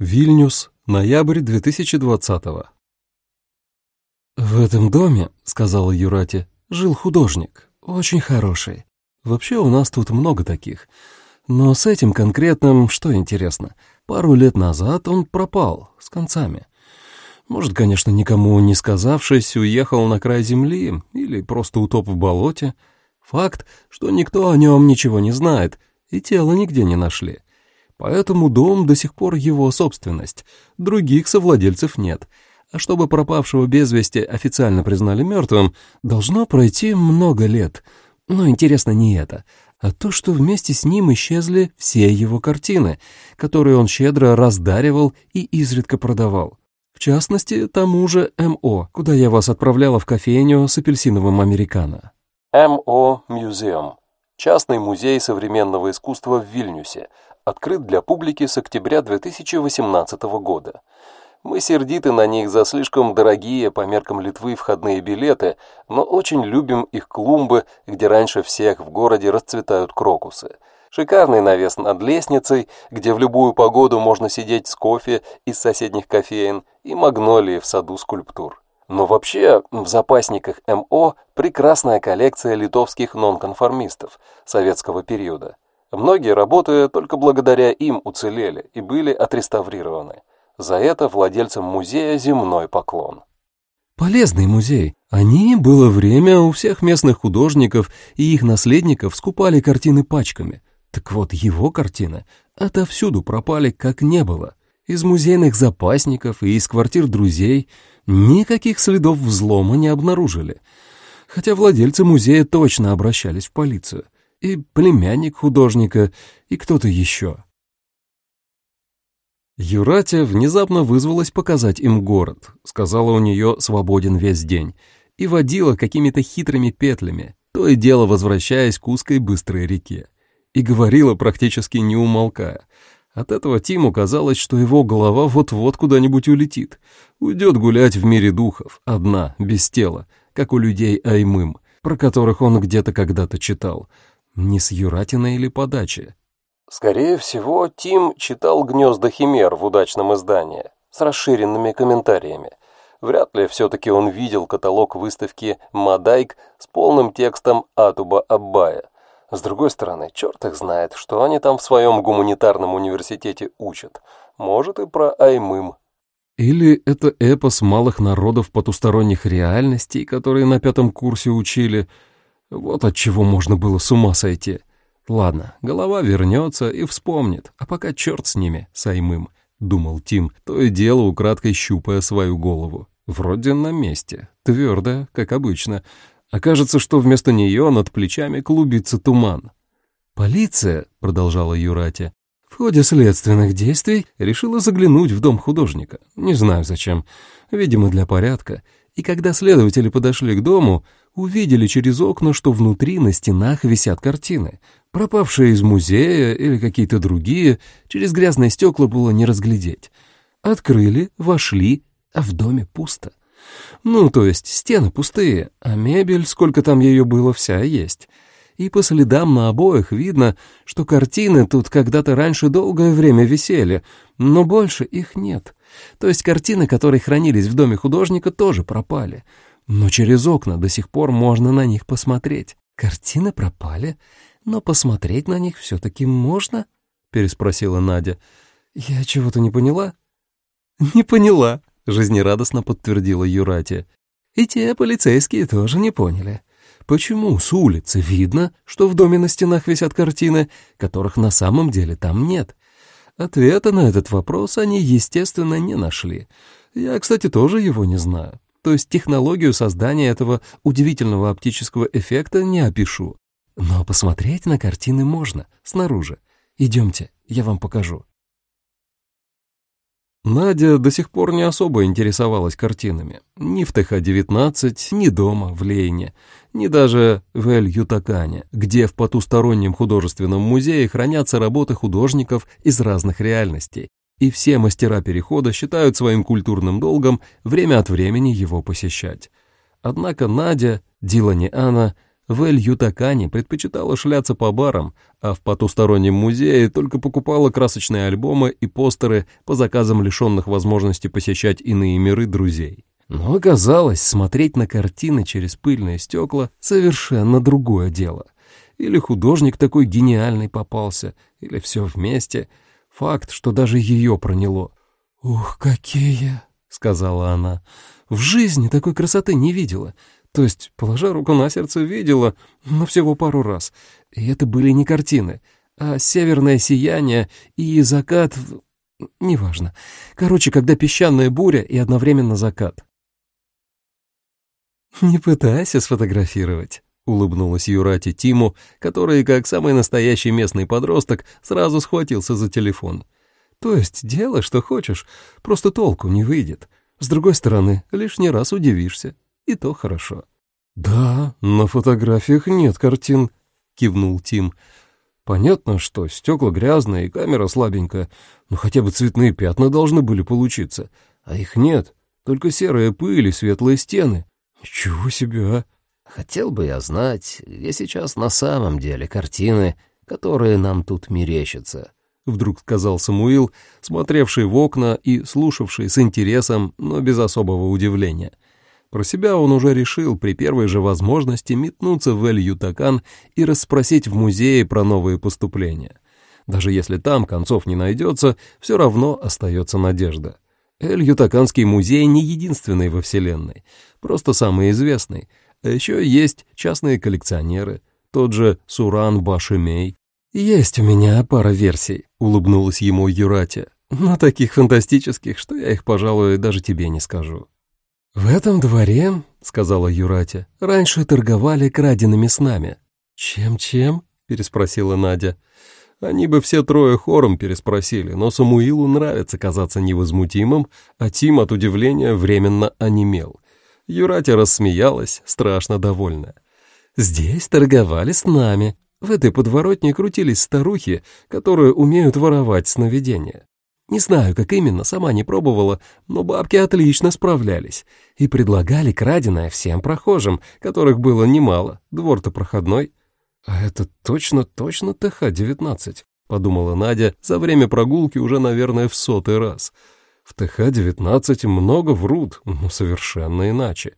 Вильнюс, ноябрь 2020 «В этом доме, — сказала Юрати, — жил художник, очень хороший. Вообще у нас тут много таких. Но с этим конкретным что интересно, пару лет назад он пропал, с концами. Может, конечно, никому не сказавшись, уехал на край земли или просто утоп в болоте. Факт, что никто о нем ничего не знает, и тело нигде не нашли. Поэтому дом до сих пор его собственность, других совладельцев нет. А чтобы пропавшего без вести официально признали мертвым, должно пройти много лет. Но интересно не это, а то, что вместе с ним исчезли все его картины, которые он щедро раздаривал и изредка продавал. В частности, тому же МО, куда я вас отправляла в кофейню с апельсиновым американо. МО Музеум. Частный музей современного искусства в Вильнюсе – открыт для публики с октября 2018 года. Мы сердиты на них за слишком дорогие по меркам Литвы входные билеты, но очень любим их клумбы, где раньше всех в городе расцветают крокусы. Шикарный навес над лестницей, где в любую погоду можно сидеть с кофе из соседних кофеин, и магнолии в саду скульптур. Но вообще в запасниках МО прекрасная коллекция литовских нонконформистов советского периода. Многие работы только благодаря им уцелели и были отреставрированы. За это владельцам музея земной поклон. Полезный музей. Они, было время, у всех местных художников и их наследников скупали картины пачками. Так вот, его картины отовсюду пропали, как не было. Из музейных запасников и из квартир друзей никаких следов взлома не обнаружили. Хотя владельцы музея точно обращались в полицию — и племянник художника, и кто-то еще. Юратя внезапно вызвалась показать им город, сказала у нее «свободен весь день» и водила какими-то хитрыми петлями, то и дело возвращаясь к узкой быстрой реке. И говорила практически не умолкая. От этого Тиму казалось, что его голова вот-вот куда-нибудь улетит. Уйдет гулять в мире духов, одна, без тела, как у людей Аймым, про которых он где-то когда-то читал — не с Юратиной или подачи? Скорее всего, Тим читал «Гнезда химер» в удачном издании, с расширенными комментариями. Вряд ли все-таки он видел каталог выставки «Мадайк» с полным текстом Атуба Аббая. С другой стороны, черт их знает, что они там в своем гуманитарном университете учат. Может, и про Аймым. Или это эпос малых народов потусторонних реальностей, которые на пятом курсе учили – вот от чего можно было с ума сойти. Ладно, голова вернется и вспомнит, а пока черт с ними, саймым, думал Тим, то и дело украдкой щупая свою голову. Вроде на месте, твердая, как обычно. Окажется, что вместо нее над плечами клубится туман. «Полиция», — продолжала Юрати, — в ходе следственных действий решила заглянуть в дом художника. Не знаю зачем. Видимо, для порядка. И когда следователи подошли к дому, увидели через окна, что внутри на стенах висят картины. Пропавшие из музея или какие-то другие, через грязные стекла было не разглядеть. Открыли, вошли, а в доме пусто. Ну, то есть стены пустые, а мебель, сколько там ее было, вся есть. И по следам на обоих видно, что картины тут когда-то раньше долгое время висели, но больше их нет. То есть картины, которые хранились в доме художника, тоже пропали — но через окна до сих пор можно на них посмотреть. Картины пропали, но посмотреть на них все-таки можно? Переспросила Надя. Я чего-то не поняла? Не поняла, жизнерадостно подтвердила Юратия. И те полицейские тоже не поняли. Почему с улицы видно, что в доме на стенах висят картины, которых на самом деле там нет? Ответа на этот вопрос они, естественно, не нашли. Я, кстати, тоже его не знаю то есть технологию создания этого удивительного оптического эффекта не опишу. Но посмотреть на картины можно, снаружи. Идемте, я вам покажу. Надя до сих пор не особо интересовалась картинами. Ни в ТХ-19, ни дома, в Лейне, ни даже в Эль-Ютакане, где в потустороннем художественном музее хранятся работы художников из разных реальностей, и все мастера перехода считают своим культурным долгом время от времени его посещать. Однако Надя, Дилани Анна, В Эль-Ютакане предпочитала шляться по барам, а в потустороннем музее только покупала красочные альбомы и постеры по заказам лишенных возможности посещать иные миры друзей. Но оказалось, смотреть на картины через пыльные стекла — совершенно другое дело. Или художник такой гениальный попался, или все вместе. Факт, что даже ее проняло. «Ух, какие!» — сказала она. «В жизни такой красоты не видела. То есть, положа руку на сердце, видела, но всего пару раз. И это были не картины, а северное сияние и закат... Неважно. Короче, когда песчаная буря и одновременно закат. «Не пытайся сфотографировать», — улыбнулась Юрати Тиму, который, как самый настоящий местный подросток, сразу схватился за телефон. «То есть делай, что хочешь, просто толку не выйдет. С другой стороны, лишний раз удивишься, и то хорошо». «Да, на фотографиях нет картин», — кивнул Тим. «Понятно, что стекла грязные и камера слабенькая, но хотя бы цветные пятна должны были получиться, а их нет, только серая пыль и светлые стены. «Ничего себе, а!» «Хотел бы я знать, где сейчас на самом деле картины, которые нам тут мерещатся», — вдруг сказал Самуил, смотревший в окна и слушавший с интересом, но без особого удивления. Про себя он уже решил при первой же возможности метнуться в Эль-Ютакан и расспросить в музее про новые поступления. Даже если там концов не найдется, все равно остается надежда. Эль-Ютаканский музей не единственный во Вселенной, просто самый известный. А еще есть частные коллекционеры, тот же Суран Башимей. «Есть у меня пара версий», — улыбнулась ему Юрати, «но таких фантастических, что я их, пожалуй, даже тебе не скажу». «В этом дворе, — сказала Юрати, — раньше торговали краденными снами». «Чем-чем?» — переспросила Надя. Они бы все трое хором переспросили, но Самуилу нравится казаться невозмутимым, а Тим от удивления временно онемел. Юратя рассмеялась, страшно довольная. «Здесь торговали с нами. В этой подворотне крутились старухи, которые умеют воровать сновидения. Не знаю, как именно, сама не пробовала, но бабки отлично справлялись и предлагали краденое всем прохожим, которых было немало, двор-то проходной. «А это точно-точно ТХ-19», — подумала Надя за время прогулки уже, наверное, в сотый раз. В ТХ-19 много врут, но совершенно иначе.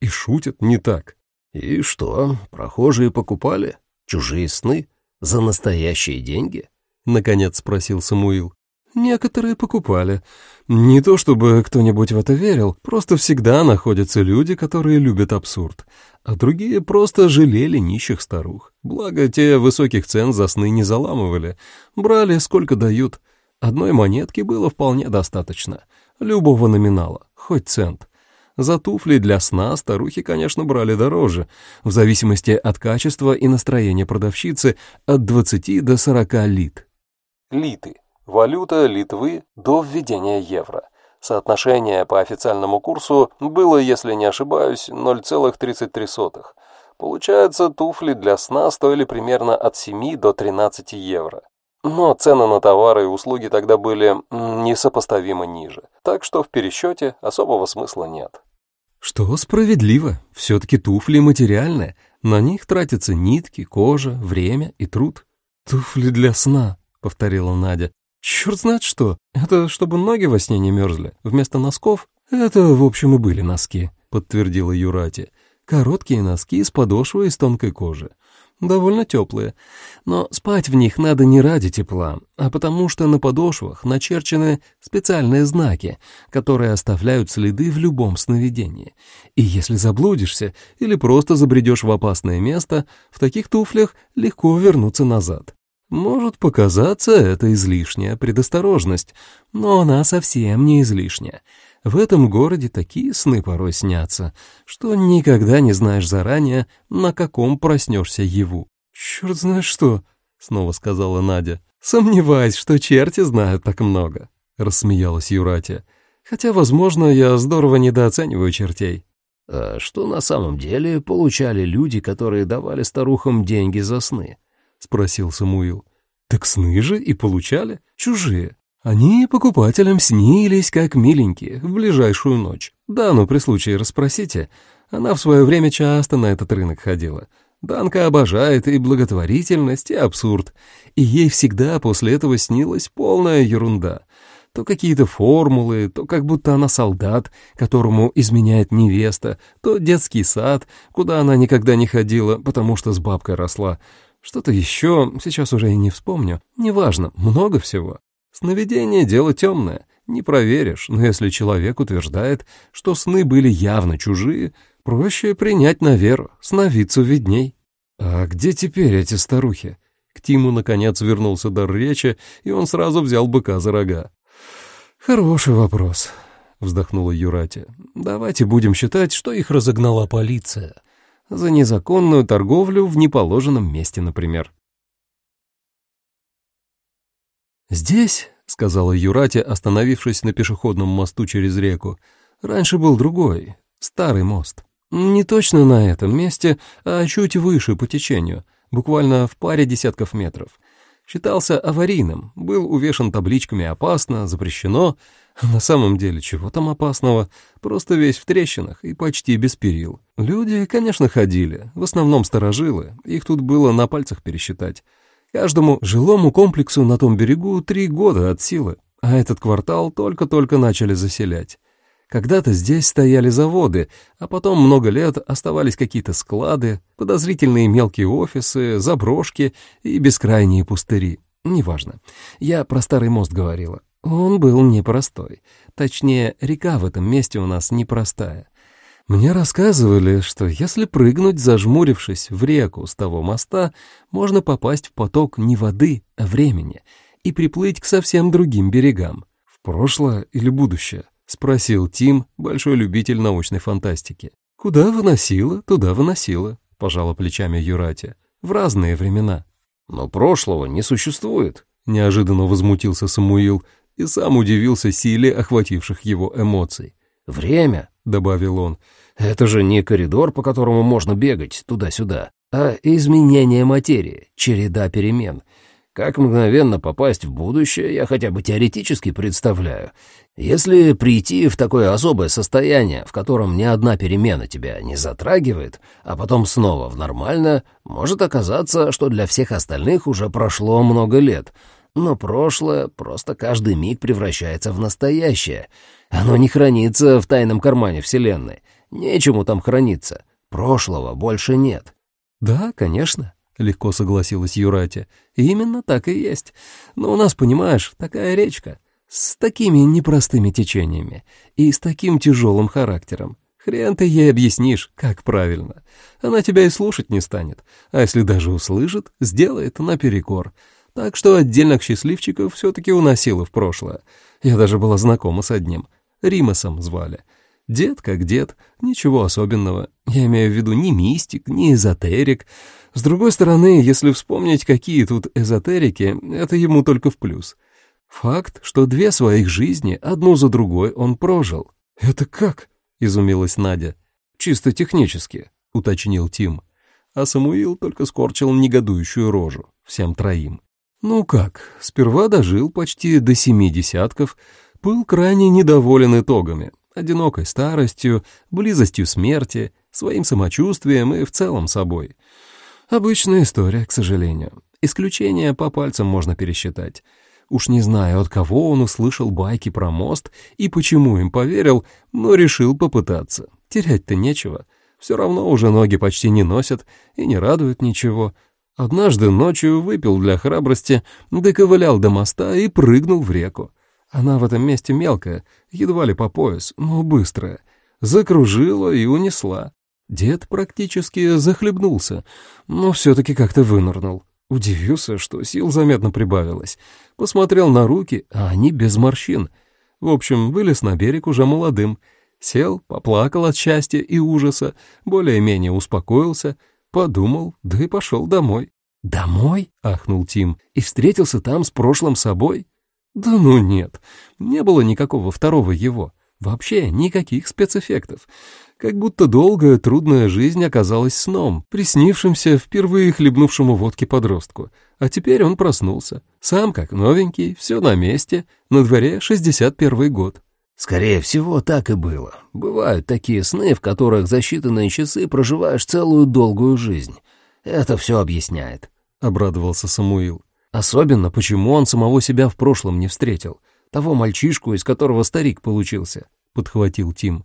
И шутят не так. «И что, прохожие покупали? Чужие сны? За настоящие деньги?» — наконец спросил Самуил. Некоторые покупали. Не то чтобы кто-нибудь в это верил, просто всегда находятся люди, которые любят абсурд, а другие просто жалели нищих старух. Благо, те высоких цен за сны не заламывали, брали сколько дают. Одной монетки было вполне достаточно, любого номинала, хоть цент. За туфли для сна старухи, конечно, брали дороже, в зависимости от качества и настроения продавщицы от 20 до 40 лит. Литы Валюта Литвы до введения евро. Соотношение по официальному курсу было, если не ошибаюсь, 0,33. Получается, туфли для сна стоили примерно от 7 до 13 евро. Но цены на товары и услуги тогда были несопоставимо ниже, так что в пересчете особого смысла нет. Что справедливо, все-таки туфли материальные, на них тратятся нитки, кожа, время и труд. «Туфли для сна», — повторила Надя. Черт знает что. Это чтобы ноги во сне не мерзли. Вместо носков? Это, в общем, и были носки, подтвердила Юрати. Короткие носки с подошвой из тонкой кожи. Довольно теплые. Но спать в них надо не ради тепла, а потому что на подошвах начерчены специальные знаки, которые оставляют следы в любом сновидении. И если заблудишься или просто забредешь в опасное место, в таких туфлях легко вернуться назад. Может показаться это излишняя предосторожность, но она совсем не излишняя. В этом городе такие сны порой снятся, что никогда не знаешь заранее, на каком проснешься его. «Черт знает что», — снова сказала Надя. «Сомневаюсь, что черти знают так много», — рассмеялась Юратия. «Хотя, возможно, я здорово недооцениваю чертей». «А что на самом деле получали люди, которые давали старухам деньги за сны?» — спросил Самуил. «Так сны же и получали, чужие. Они покупателям снились, как миленькие, в ближайшую ночь. Да, ну при случае расспросите. Она в свое время часто на этот рынок ходила. Данка обожает и благотворительность, и абсурд. И ей всегда после этого снилась полная ерунда. То какие-то формулы, то как будто она солдат, которому изменяет невеста, то детский сад, куда она никогда не ходила, потому что с бабкой росла. Что-то еще, сейчас уже и не вспомню. Неважно, много всего. Сновидение — дело темное, не проверишь, но если человек утверждает, что сны были явно чужие, проще принять на веру, сновидцу видней. А где теперь эти старухи? К Тиму, наконец, вернулся дар речи, и он сразу взял быка за рога. «Хороший вопрос», — вздохнула Юрати. «Давайте будем считать, что их разогнала полиция. За незаконную торговлю в неположенном месте, например». «Здесь», — сказала Юрати, остановившись на пешеходном мосту через реку, — «раньше был другой, старый мост. Не точно на этом месте, а чуть выше по течению, буквально в паре десятков метров. Считался аварийным, был увешан табличками «опасно», «запрещено». На самом деле, чего там опасного? Просто весь в трещинах и почти без перил. Люди, конечно, ходили, в основном сторожилы, их тут было на пальцах пересчитать. Каждому жилому комплексу на том берегу три года от силы, а этот квартал только-только начали заселять. Когда-то здесь стояли заводы, а потом много лет оставались какие-то склады, подозрительные мелкие офисы, заброшки и бескрайние пустыри. Неважно. Я про старый мост говорила. Он был непростой. Точнее, река в этом месте у нас непростая. Мне рассказывали, что если прыгнуть, зажмурившись в реку с того моста, можно попасть в поток не воды, а времени и приплыть к совсем другим берегам. В прошлое или будущее. — спросил Тим, большой любитель научной фантастики. «Куда выносила, туда выносила», — пожала плечами Юрати. «В разные времена». «Но прошлого не существует», — неожиданно возмутился Самуил и сам удивился силе охвативших его эмоций. «Время», — добавил он, — «это же не коридор, по которому можно бегать туда-сюда, а изменение материи, череда перемен». Как мгновенно попасть в будущее, я хотя бы теоретически представляю. Если прийти в такое особое состояние, в котором ни одна перемена тебя не затрагивает, а потом снова в нормальное, может оказаться, что для всех остальных уже прошло много лет. Но прошлое просто каждый миг превращается в настоящее. Оно не хранится в тайном кармане Вселенной. Нечему там храниться. Прошлого больше нет. «Да, конечно», легко согласилась Юрати. «Именно так и есть. Но у нас, понимаешь, такая речка, с такими непростыми течениями и с таким тяжелым характером. Хрен ты ей объяснишь, как правильно. Она тебя и слушать не станет, а если даже услышит, сделает наперекор. Так что отдельных счастливчиков все-таки уносила в прошлое. Я даже была знакома с одним. Римасом звали. Дед как дед, ничего особенного. Я имею в виду ни мистик, ни эзотерик. С другой стороны, если вспомнить, какие тут эзотерики, это ему только в плюс. Факт, что две своих жизни, одну за другой, он прожил. «Это как?» — изумилась Надя. «Чисто технически», — уточнил Тим. А Самуил только скорчил негодующую рожу всем троим. Ну как, сперва дожил почти до семи десятков, был крайне недоволен итогами, одинокой старостью, близостью смерти, своим самочувствием и в целом собой. Обычная история, к сожалению. Исключения по пальцам можно пересчитать. Уж не знаю, от кого он услышал байки про мост и почему им поверил, но решил попытаться. Терять-то нечего. Все равно уже ноги почти не носят и не радует ничего. Однажды ночью выпил для храбрости, доковылял до моста и прыгнул в реку. Она в этом месте мелкая, едва ли по пояс, но быстрая. Закружила и унесла. Дед практически захлебнулся, но все-таки как-то вынырнул. Удивился, что сил заметно прибавилось. Посмотрел на руки, а они без морщин. В общем, вылез на берег уже молодым. Сел, поплакал от счастья и ужаса, более-менее успокоился, подумал, да и пошел домой. «Домой?» — ахнул Тим. «И встретился там с прошлым собой?» Да ну нет, не было никакого второго его. Вообще никаких спецэффектов. Как будто долгая, трудная жизнь оказалась сном, приснившимся впервые хлебнувшему водки подростку. А теперь он проснулся. Сам как новенький, все на месте, на дворе 61 год. Скорее всего, так и было. Бывают такие сны, в которых за считанные часы проживаешь целую долгую жизнь. Это все объясняет», — обрадовался Самуил. «Особенно, почему он самого себя в прошлом не встретил. Того мальчишку, из которого старик получился», — подхватил Тим.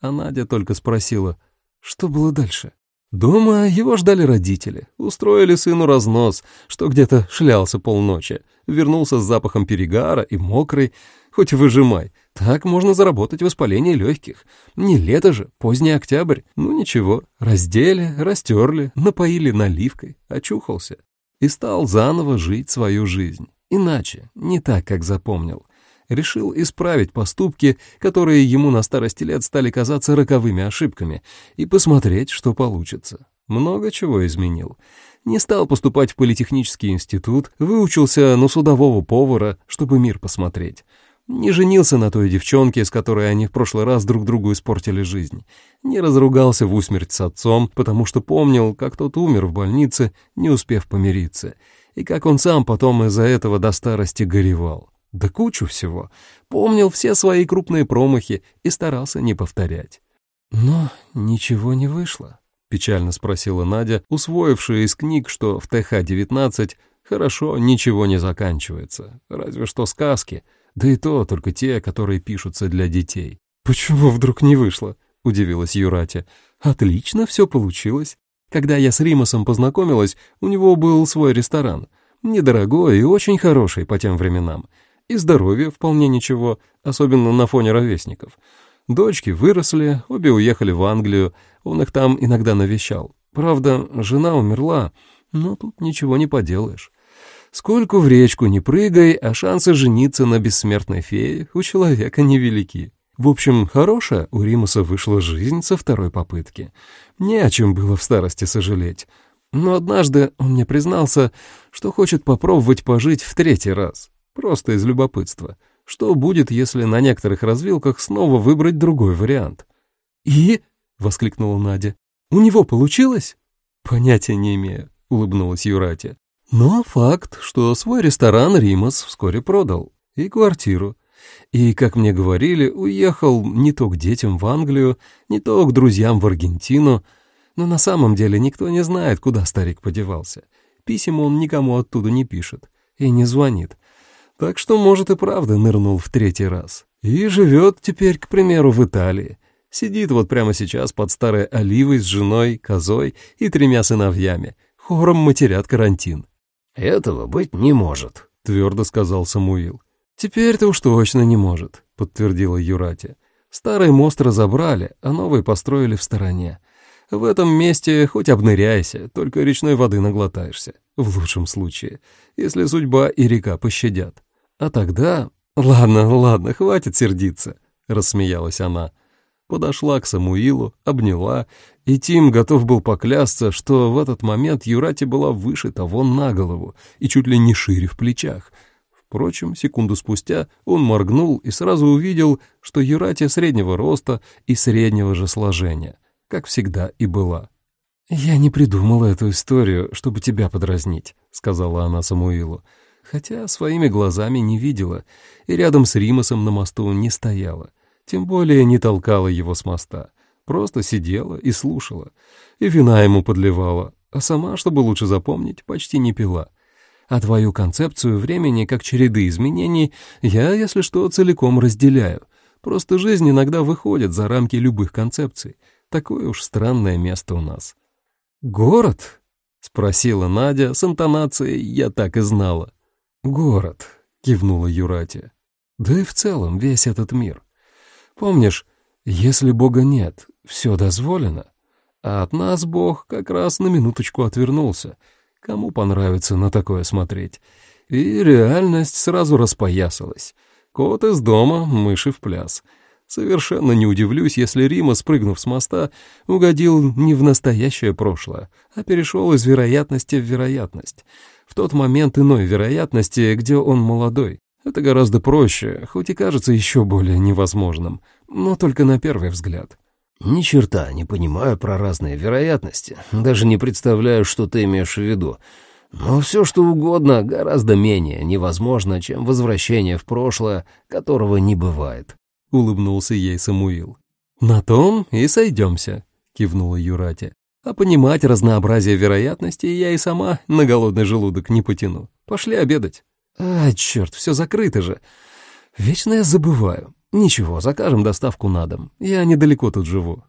А Надя только спросила, что было дальше. Дома его ждали родители, устроили сыну разнос, что где-то шлялся полночи, вернулся с запахом перегара и мокрый, хоть выжимай. Так можно заработать воспаление легких. Не лето же, поздний октябрь. Ну ничего, раздели, растерли, напоили наливкой, очухался. И стал заново жить свою жизнь. Иначе, не так, как запомнил решил исправить поступки, которые ему на старости лет стали казаться роковыми ошибками, и посмотреть, что получится. Много чего изменил. Не стал поступать в политехнический институт, выучился на судового повара, чтобы мир посмотреть. Не женился на той девчонке, с которой они в прошлый раз друг другу испортили жизнь. Не разругался в усмерть с отцом, потому что помнил, как тот умер в больнице, не успев помириться, и как он сам потом из-за этого до старости горевал. Да кучу всего. Помнил все свои крупные промахи и старался не повторять. «Но ничего не вышло», — печально спросила Надя, усвоившая из книг, что в ТХ-19 хорошо ничего не заканчивается, разве что сказки, да и то только те, которые пишутся для детей. «Почему вдруг не вышло?» — удивилась Юратя. «Отлично все получилось. Когда я с Римасом познакомилась, у него был свой ресторан. Недорогой и очень хороший по тем временам. И здоровье вполне ничего, особенно на фоне ровесников. Дочки выросли, обе уехали в Англию, он их там иногда навещал. Правда, жена умерла, но тут ничего не поделаешь. Сколько в речку не прыгай, а шансы жениться на бессмертной фее у человека невелики. В общем, хорошая у Римуса вышла жизнь со второй попытки. Не о чем было в старости сожалеть. Но однажды он мне признался, что хочет попробовать пожить в третий раз. Просто из любопытства. Что будет, если на некоторых развилках снова выбрать другой вариант? «И?» — воскликнула Надя. «У него получилось?» «Понятия не имею», — улыбнулась Юратия. «Но факт, что свой ресторан Римас вскоре продал. И квартиру. И, как мне говорили, уехал не то к детям в Англию, не то к друзьям в Аргентину. Но на самом деле никто не знает, куда старик подевался. Писем он никому оттуда не пишет и не звонит. Так что, может, и правда нырнул в третий раз. И живет теперь, к примеру, в Италии. Сидит вот прямо сейчас под старой оливой с женой, козой и тремя сыновьями. Хором матерят карантин. «Этого быть не может», — твердо сказал Самуил. «Теперь-то уж точно не может», — подтвердила Юрати. «Старый мост разобрали, а новый построили в стороне. В этом месте хоть обныряйся, только речной воды наглотаешься, в лучшем случае, если судьба и река пощадят. А тогда... Ладно, ладно, хватит сердиться, рассмеялась она. Подошла к Самуилу, обняла, и Тим готов был поклясться, что в этот момент Юрати была выше того на голову и чуть ли не шире в плечах. Впрочем, секунду спустя он моргнул и сразу увидел, что Юрати среднего роста и среднего же сложения, как всегда и была. «Я не придумала эту историю, чтобы тебя подразнить», — сказала она Самуилу хотя своими глазами не видела и рядом с Римасом на мосту не стояла, тем более не толкала его с моста, просто сидела и слушала, и вина ему подливала, а сама, чтобы лучше запомнить, почти не пила. А твою концепцию времени как череды изменений я, если что, целиком разделяю. Просто жизнь иногда выходит за рамки любых концепций. Такое уж странное место у нас. «Город?» — спросила Надя с интонацией «я так и знала». «Город», — кивнула Юрати. «Да и в целом весь этот мир. Помнишь, если Бога нет, все дозволено. А от нас Бог как раз на минуточку отвернулся. Кому понравится на такое смотреть? И реальность сразу распоясалась. Кот из дома, мыши в пляс. Совершенно не удивлюсь, если Рима, спрыгнув с моста, угодил не в настоящее прошлое, а перешел из вероятности в вероятность в тот момент иной вероятности, где он молодой. Это гораздо проще, хоть и кажется еще более невозможным, но только на первый взгляд. «Ни черта не понимаю про разные вероятности, даже не представляю, что ты имеешь в виду. Но все, что угодно, гораздо менее невозможно, чем возвращение в прошлое, которого не бывает», — улыбнулся ей Самуил. «На том и сойдемся», — кивнула Юрати. А понимать разнообразие вероятностей я и сама на голодный желудок не потяну. Пошли обедать. А, черт, все закрыто же. Вечно я забываю. Ничего, закажем доставку на дом. Я недалеко тут живу.